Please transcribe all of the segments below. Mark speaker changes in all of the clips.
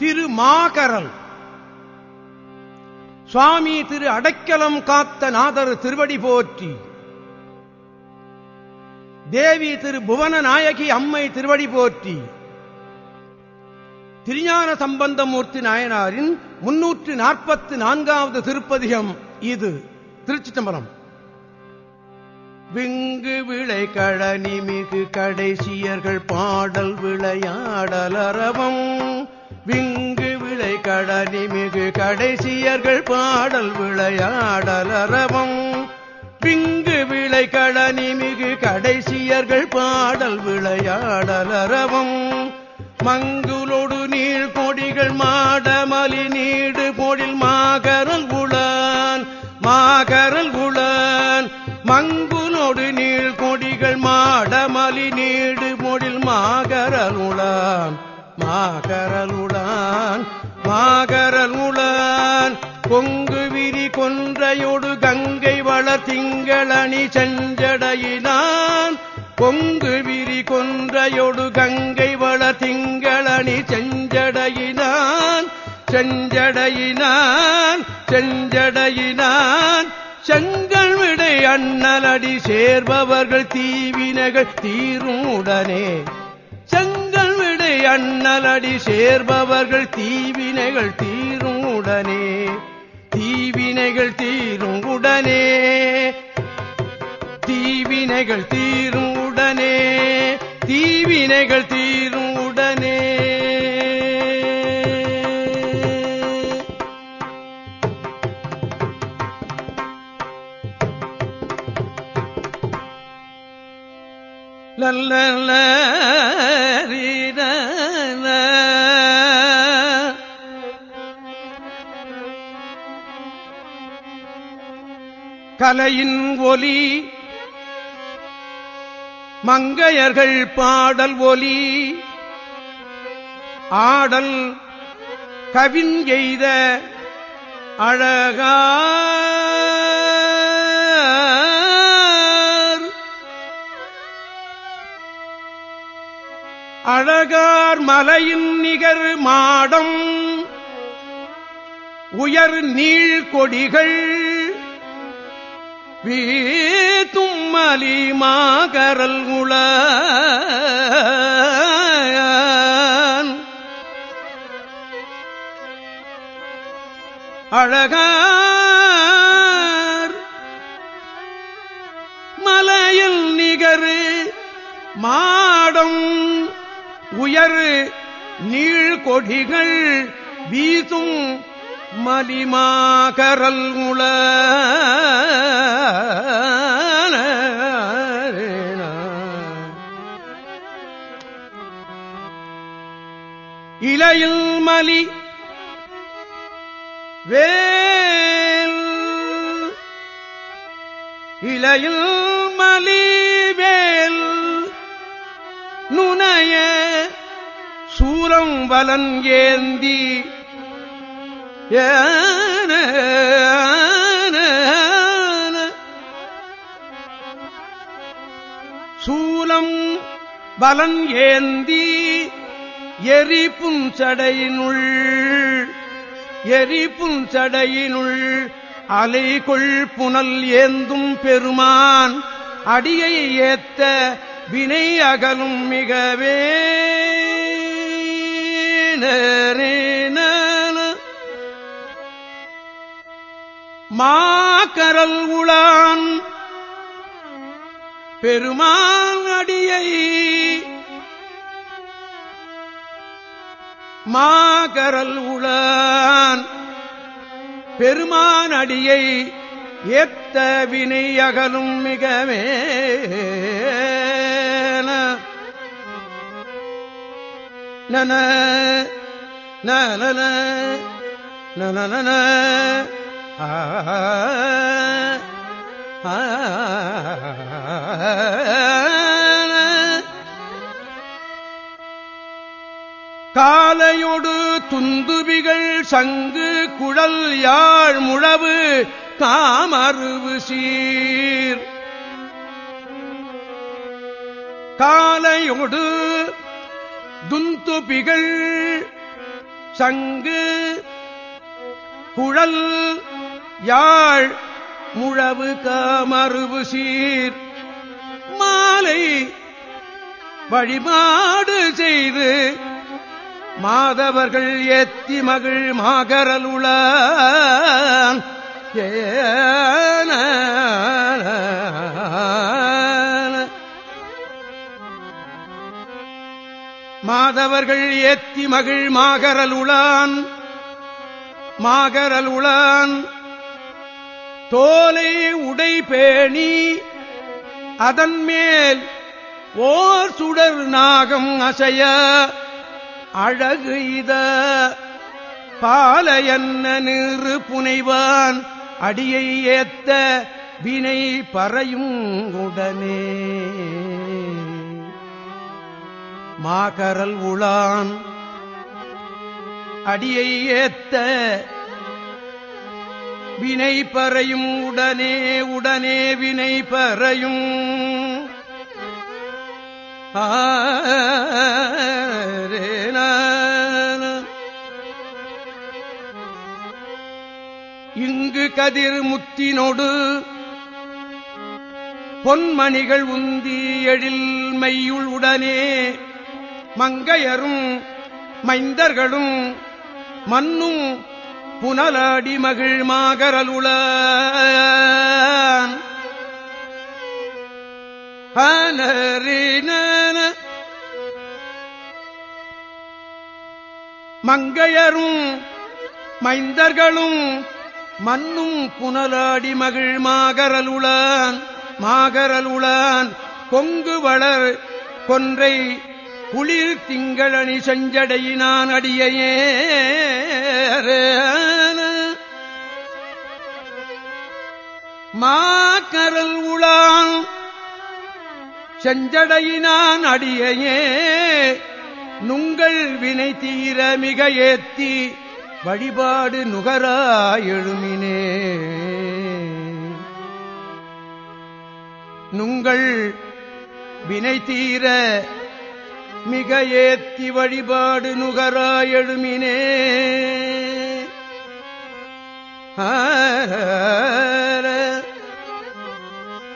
Speaker 1: திரு மாகரல் சுவாமி திரு அடைக்கலம் காத்த நாதர் திருவடி போற்றி. தேவி திரு புவன நாயகி அம்மை திருவடி போற்றி. திருஞான சம்பந்தமூர்த்தி நாயனாரின் முன்னூற்று நாற்பத்து நான்காவது திருப்பதிகம் இது திருச்சி தம்பரம் விங்கு விளை கழனி மிகு கடைசியர்கள் பாடல் விளையாடலரவம் விங்கு விளை கடனி மிகு கடைசியர்கள் பாடல் விளையாடலரவம். பிங்கு விளை கடனி மிகு கடைசியர்கள் பாடல் விளையாடலரவம். மங்குலொடு நீள் கொடிகள் மாடமலி நீடு பொழில் மாகரல் உளான் மாகரல் உளான் மங்குலொடு நீள் கொடிகள் மாடமலி நீடு பொழில் மாகரல் உளான் மாகரல் பொங்கு விரி கொன்றையொடு கங்கை வள திங்களணி செஞ்சடையினான். பொங்கு விரி கொன்றையொடு கங்கை வள திங்களணி செஞ்சடையினான். செஞ்சடையினான் செஞ்சடையினான். செங்கல் விடை அண்ணலடி சேர்பவர்கள் தீவினைகள் தீரும் உடனே. செங்கல் விடை அண்ணலடி சேர்பவர்கள் தீவினைகள் தீரும் உடனே. தீவினைகள் தீரும் உடனே. தீவினைகள் தீரும் உடனே. தீவினைகள் தீரும் உடனே. நல்ல கலையின் ஒலி. மங்கையர்கள் பாடல் ஒலி. ஆடல் கவின் எய்த அழகார். அழகார் மலையின் நிகர் மாடம். உயர் நீள் கொடிகள் வீத்தும்மலி மாகரல் உள அழகார் மலையில் நிகரு மாடம் உயர் நீள் கொடிகள் வீசும் மலிமாகரல் முள இலையில் மலி வேல் இலையில் மலி வேல் நுணைய சூரம் வலன் ஏந்தி சூலம் பலன் ஏந்தி எரி புஞ்சடையினுள் எரி புஞ்சடையினுள் அலைகொள் புனல் ஏந்தும் பெருமான் அடியை ஏத்த வினை அகலும் மிகவே. மாக்கரல் உளான் பெருமான் அடியை மாகரல் உளான் பெருமான் அடியை ஏத்த வினை அகலும் மிகவே. நன நன நன ஆ காலையொடு துந்துபிகள் சங்கு குழல் யாழ் முழவு காமருவு சீர். காலையொடு துந்துபிகள் சங்கு குழல் யாழ் முழவு காமறுவு சீர். மாலை வழிபாடு செய்து மாதவர்கள் ஏத்தி மகிழ் மாகரலுள ஏன மாதவர்கள் ஏத்தி மகிழ் மாகரலுளான் மாகரலுளான் தோலை உடை பேணி அதன் மேல் ஓர் சுடர் நாகம் அசைய அழகு இத பாலையன்ன நிறு புனைவான் அடியை ஏத்த வினை பறையும் உடனே. மாகரல் உளான் அடியை ஏத்த வினை பறையும் உடனே உடனே வினை பறையும். இங்கு கதிர் முத்தினோடு பொன்மணிகள் உந்தி எழில் மையுள் உடனே மங்கையரும் மைந்தர்களும் மண்ணும் புனலாடி மகிழ் மாகரலுள மங்கையரும் மைந்தர்களும் மண்ணும் புனலாடி மகிழ் மாகரலுளான். மாகரலுளான் கொங்கு வளர் கொன்றை குளிர் திங்களணி செஞ்சடையினான் அடியையே. மாக்கரல் உளான் செஞ்சடையினான் அடியையே. நுங்கள் வினை தீர மிக ஏத்தி வழிபாடு நுகரா எழுமினே. நுங்கள் வினை தீர மிக ஏத்தி வழிபாடு நுகரா எழுமினே.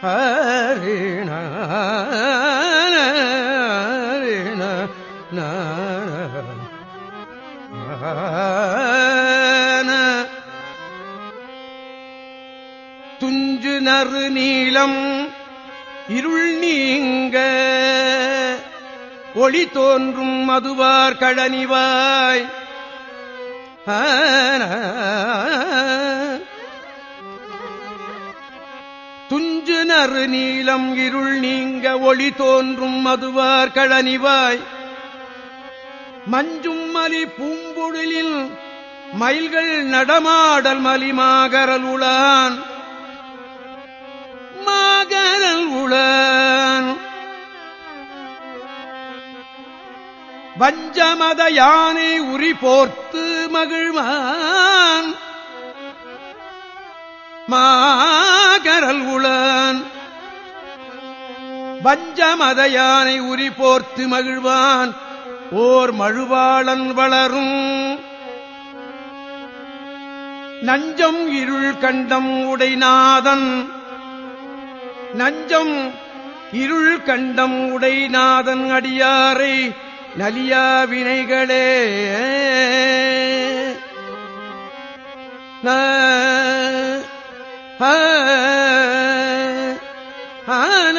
Speaker 1: ஹரிண துஞ்சு நறு நீளம் இருள் நீங்க ஒளி தோன்றும் மதுவார் கழனிவாய். ஆன நறு நீளம் இருள் நீங்க ஒளி தோன்றும் மதுவார் கழனிவாய். மஞ்சும் மலி பூம்பொழிலில் மயில்கள் நடமாடல் மலிமாகரல் உளான் மாகரல் உளான் வஞ்சமத யானை உரி போர்த்து மகிழ்வான். மாகரல் உளன். வஞ்சமத யானை உரி போர்த்து மகிழ்வான். ஓர் மழுவாளன் வளரும். நஞ்சம் இருள் கண்டம் உடைநாதன். நஞ்சம் இருள் கண்டம் உடைநாதன் அடியாரை நலியா வினைகளே. ஆன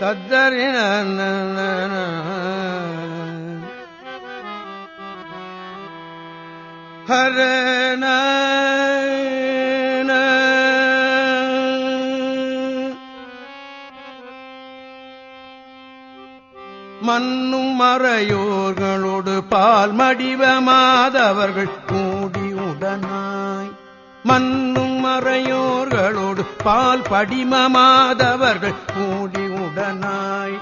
Speaker 1: தத்தரின ஹரண மண்ணும் மறையோர்களோடு பால் மடிவ மாதவர்கள் கூடி உடனாய். மண்ணும் மறையோர்களோடு பால் படிம மாதவர்கள் கூடி உடனாய்.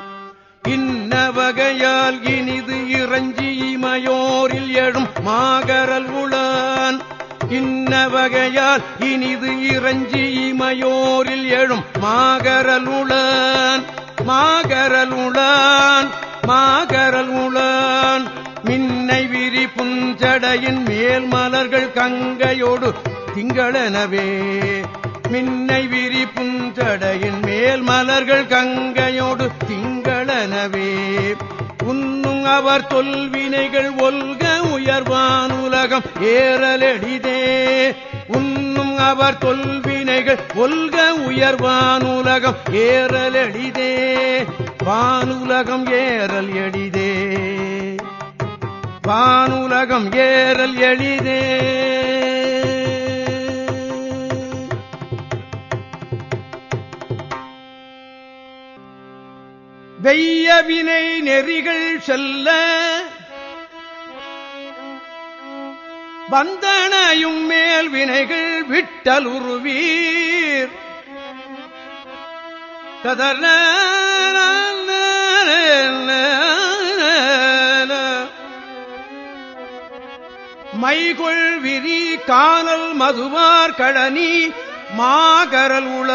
Speaker 1: இன்ன வகையால் இனிது இறஞ்சி இமையோரில் எழும் மாகரல் உளான். இன்ன வகையால் இனிது இறஞ்சி இமையோரில் எழும் மாகரல் உளான். மாகரல் உளான் மாகரல் உளான். விரி புஞ்சடையின் மேல் மலர்கள் கங்கையோடு திங்களெனவே. மின்னை விரி புஞ்சடையின் மேல் மலர்கள் கங்கையோடு திங்களெனவே. உன்னும் அவர் தொல்வினைகள் ஒல்க உயர்வான் உலகம் ஏறலெடிதே உன்னும் அவர் தொல்வினைகள் ஒல்க உயர்வான் உலகம் ஏறலெடிதே வானுலகம் ஏறல் எடிதே வானுலகம் ஏறல் எளிதே. வெய்யவினை நெறிகள் செல்ல வந்தனையும் மேல் வினைகள் விட்டல் உருவீர் மைகொள் விரி காணல் மதுவார் கழனி மாகரல் உள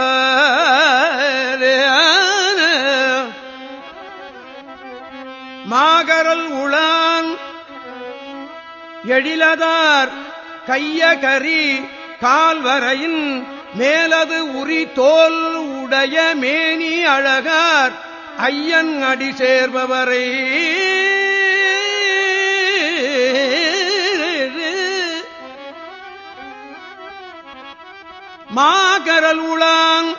Speaker 1: மாகரல் உளான் எழிலதார் கையகரி கால்வரையின் மேலது உரி தோல் உடைய மேனி அழகார் ஐயன் அடி சேர்பவரை மாகரல் உளாங்.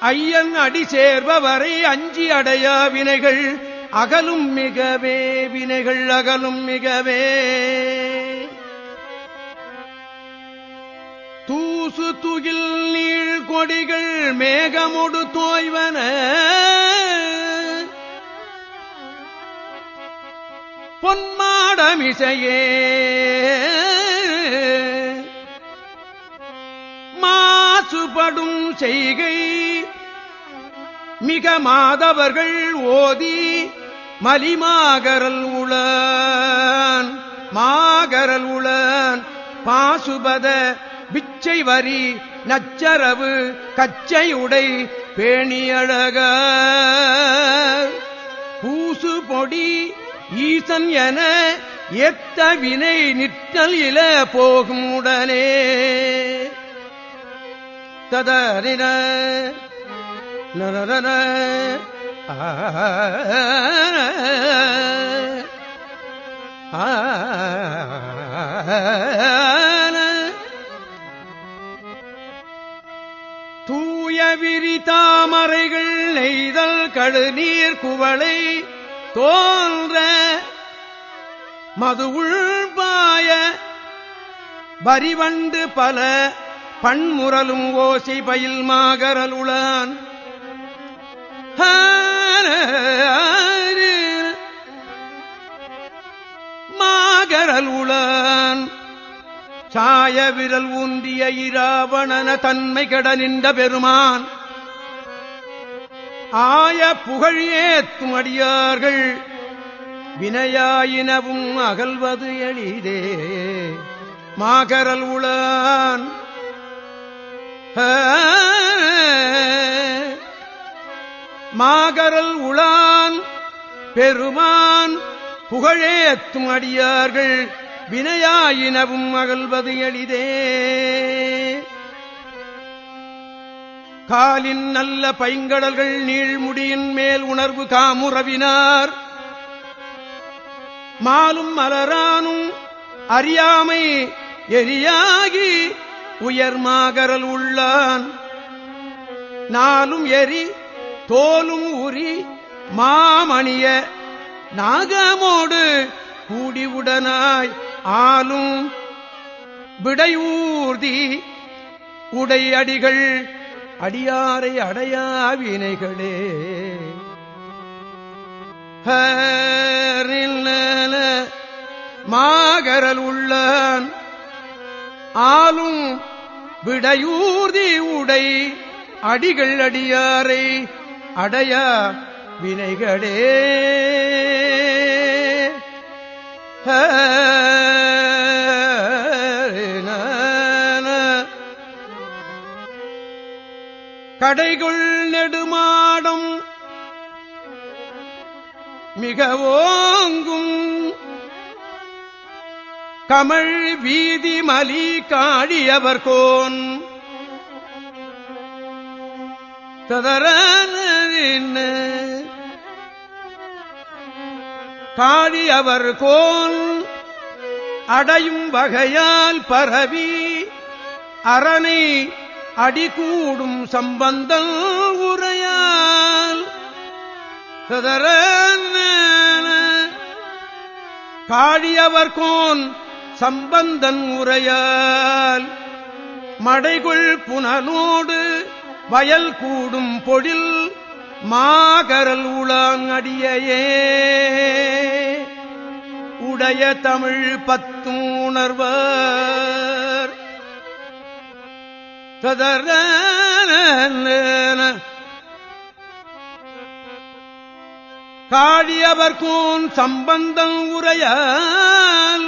Speaker 1: ஐயன் அடி சேர்பவரை அஞ்சி அடையா வினைகள். அகலும் மிகவே வினைகள் அகலும் மிகவே. தூசு துகில் நீள் கொடிகள் மேகமொடு தோய்வன. பொன்மாடமிசையே. மாசுபடும் செய்கை. மிக மாதவர்கள் ஓதி மலிமாகரல் உளன் மாகரல் உளன் பாசுபத பிச்சை வரி நச்சரவு கச்சை உடை பேணியழக பூசு பொடி ஈசன் என எத்த வினை நிற்றல் இல போகும் உடனே. ததறின. நரன தூய விரி தாமரைகள் நெய்தல் கழுநீர் குவளை தோன்ற. மது உள்பாய வரிவண்டு பல பண்முரலும் ஓசை பயில் மாகரலுளான் மாகரலுளான் சாய விரல் ஊன்றிய இராவணன தன்மை கெட நின்ற பெருமான். ஆய புகழ் ஏத்தும் அடியார்கள் வினையாயினவும் அகல்வது எளிதே. மாகரல் உளான் மாகரல் உளான் பெருமான் புகழேத்தும் அடியார்கள் வினையாயினவும் அகல்வது எளிதே. காலின் நல்ல பைங்கடல்கள் நீழ்முடியின் மேல் உணர்வு காமுறவினார் மாலும் மலரானும் அறியாமை எரியாகி உயர்மாகரல் உள்ளான். நாளும் எரி தோலும் உரி மாமணிய நாகமோடு கூடிவுடனாய் ஆளும் விடையூர்தி உடை அடிகள் அடியாரை அடையாவினைகளே மாகரல் உள்ளான். ஆளும் விடையூர்தி உடை அடிகள் அடியாரை அடைய வினைகளே. கடைகள் நெடுமாடம் மிக ஓங்கும் கமழ் வீதி மலி காழியவர் கோன். ததரான காழியவர் கோன் அடையும் வகையால் பரவி அரணை அடிகூடும் சம்பந்தம் உரையால். காழியவர் கோன் சம்பந்தன் உரையால் மடைகுள் புனலோடு வயல் கூடும் பொழில் மாகரல் உளாங்கடியே உடைய தமிழ் பத்துணர்வர் ததர காழியவர் கூன் சம்பந்தம் உரையால்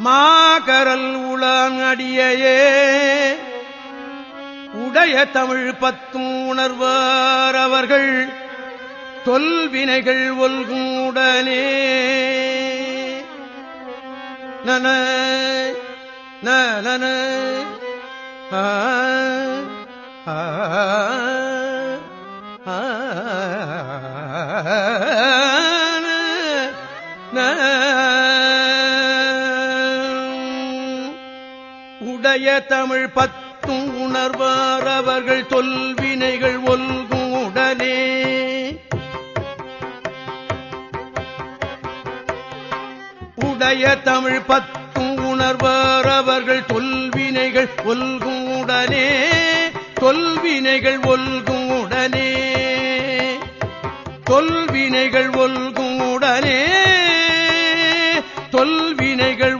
Speaker 1: மாகரல் உளாங்கடியே உடைய தமிழ் பத்தும் உணர்வார் அவர்கள் தொல்வினைகள் ஒல்கூடனே நன நன ஆ உடைய தமிழ் பத்தும் உணர்வார் அவர்கள் தொல்வினைகள் ஒல்கும் உடனே. உடைய தமிழ் பத்தும் உணர்வார் அவர்கள் தொல்வினைகள் ஒல்கும் உடனே. தொல்வினைகள் ஒல்கும் உடனே. தொல்வினைகள் ஒல்கும் உடனே. தொல்வினைகள்